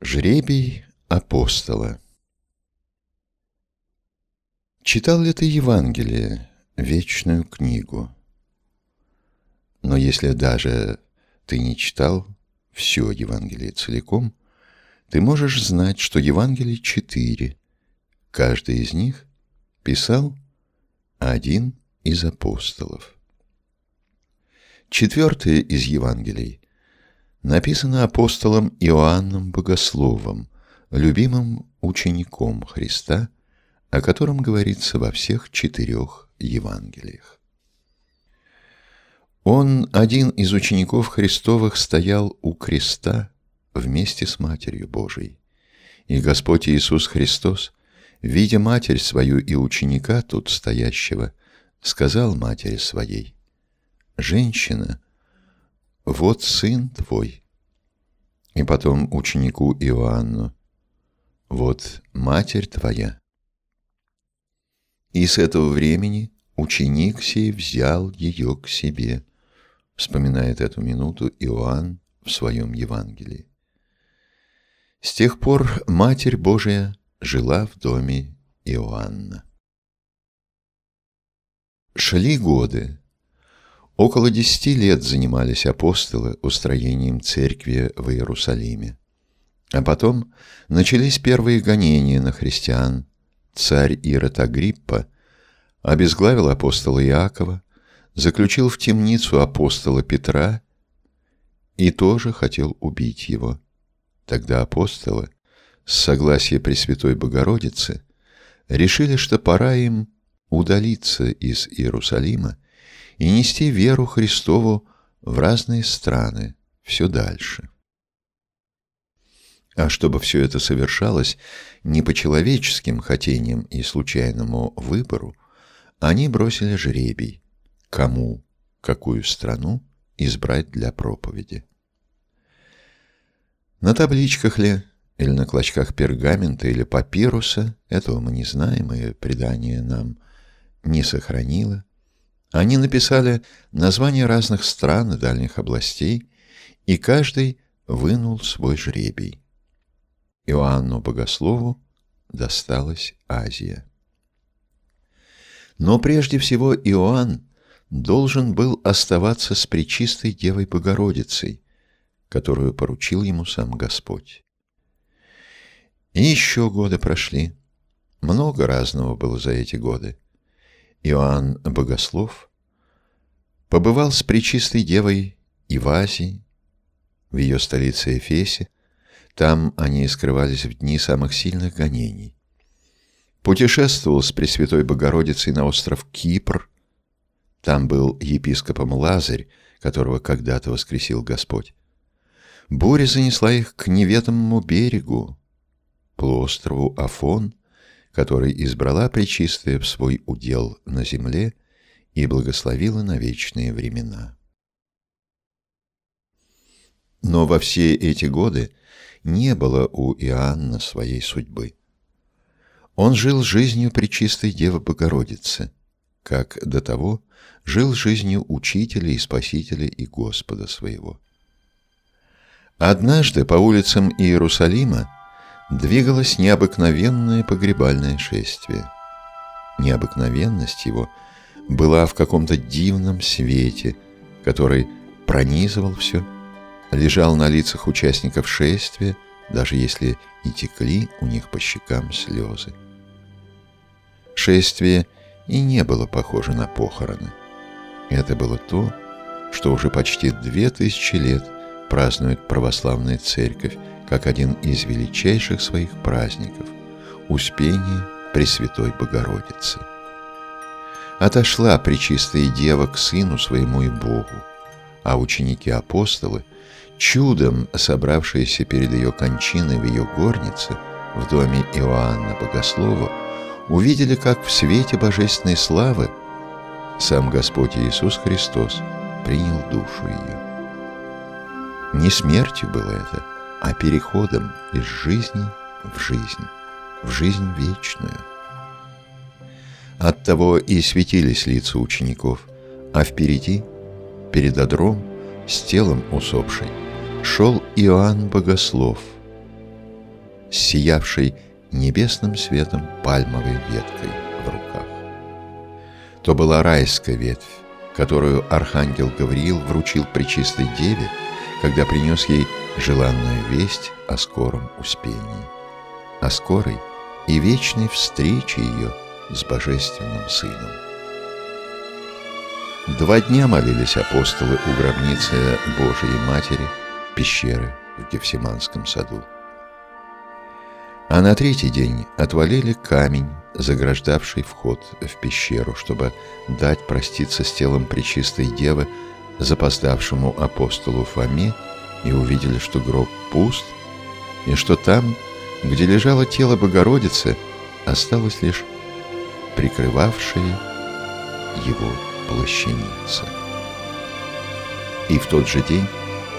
Жребий апостола Читал ли ты Евангелие, вечную книгу? Но если даже ты не читал все Евангелие целиком, ты можешь знать, что Евангелий четыре. Каждый из них писал один из апостолов. Четвертое из Евангелий написано апостолом Иоанном Богословом, любимым учеником Христа, о котором говорится во всех четырех Евангелиях. Он, один из учеников Христовых, стоял у креста вместе с Матерью Божией. И Господь Иисус Христос, видя Матерь свою и ученика тут стоящего, сказал Матери своей, «Женщина, вот сын твой». И потом ученику Иоанну, «Вот матерь твоя». И с этого времени ученик сей взял ее к себе, вспоминает эту минуту Иоанн в своем Евангелии. С тех пор Матерь Божия жила в доме Иоанна. Шли годы. Около десяти лет занимались апостолы устроением церкви в Иерусалиме. А потом начались первые гонения на христиан. Царь Ирод Агриппа обезглавил апостола Иакова, заключил в темницу апостола Петра и тоже хотел убить его. Тогда апостолы, с согласия Пресвятой Богородицы, решили, что пора им удалиться из Иерусалима и нести веру Христову в разные страны, все дальше. А чтобы все это совершалось не по человеческим хотениям и случайному выбору, они бросили жребий, кому, какую страну избрать для проповеди. На табличках ли, или на клочках пергамента или папируса, этого мы не знаем, и предание нам не сохранило. Они написали названия разных стран и дальних областей, и каждый вынул свой жребий. Иоанну Богослову досталась Азия. Но прежде всего Иоанн должен был оставаться с Пречистой Девой Богородицей, которую поручил ему сам Господь. И еще годы прошли. Много разного было за эти годы. Иоанн Богослов побывал с Пречистой Девой и в Азии, в ее столице Эфесе. Там они скрывались в дни самых сильных гонений. Путешествовал с Пресвятой Богородицей на остров Кипр. Там был епископом Лазарь, которого когда-то воскресил Господь. Буря занесла их к неведомому берегу, полуострову Афон, который избрала Пречистая в свой удел на земле и благословила на вечные времена. Но во все эти годы не было у Иоанна своей судьбы. Он жил жизнью Пречистой Девы Богородицы, как до того жил жизнью Учителя и Спасителя и Господа своего. Однажды по улицам Иерусалима двигалось необыкновенное погребальное шествие. Необыкновенность его была в каком-то дивном свете, который пронизывал все, лежал на лицах участников шествия, даже если и текли у них по щекам слезы. Шествие и не было похоже на похороны. Это было то, что уже почти две тысячи лет – празднует православная церковь как один из величайших своих праздников – Успение Пресвятой Богородицы. Отошла Пречистая Дева к Сыну Своему и Богу, а ученики-апостолы, чудом собравшиеся перед ее кончиной в ее горнице, в доме Иоанна Богослова, увидели, как в свете божественной славы сам Господь Иисус Христос принял душу ее. Не смертью было это, а переходом из жизни в жизнь, в жизнь вечную. Оттого и светились лица учеников, а впереди, перед одром, с телом усопшей, шел Иоанн Богослов, сиявшей небесным светом пальмовой веткой в руках. То была райская ветвь, которую архангел Гавриил вручил Пречистой Деве, когда принес ей желанную весть о скором успении, о скорой и вечной встрече ее с Божественным Сыном. Два дня молились апостолы у гробницы Божией Матери, пещеры в Гефсиманском саду. А на третий день отвалили камень, заграждавший вход в пещеру, чтобы дать проститься с телом Пречистой Девы запоздавшему апостолу Фоме, и увидели, что гроб пуст, и что там, где лежало тело Богородицы, осталось лишь прикрывавшая его плащаница. И в тот же день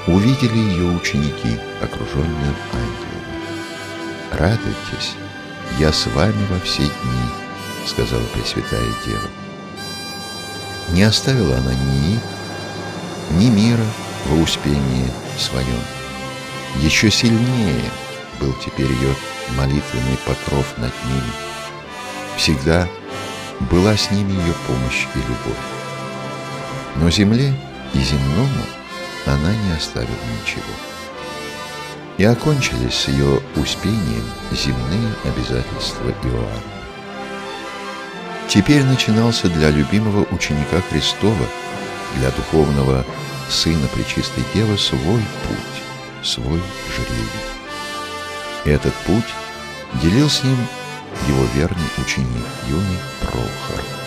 увидели ее ученики, окруженные ангелами. «Радуйтесь, я с вами во все дни», — сказала Пресвятая Дева. Не оставила она ни их, ни мира во успении своем. Еще сильнее был теперь ее молитвенный покров над ними. Всегда была с ними ее помощь и любовь. Но земле и земному она не оставила ничего. И окончились с ее успением земные обязательства Иоанна. Теперь начинался для любимого ученика Христова, для духовного сына Пречистой Девы свой путь, свой жребий. Этот путь делил с ним его верный ученик юный Прохор.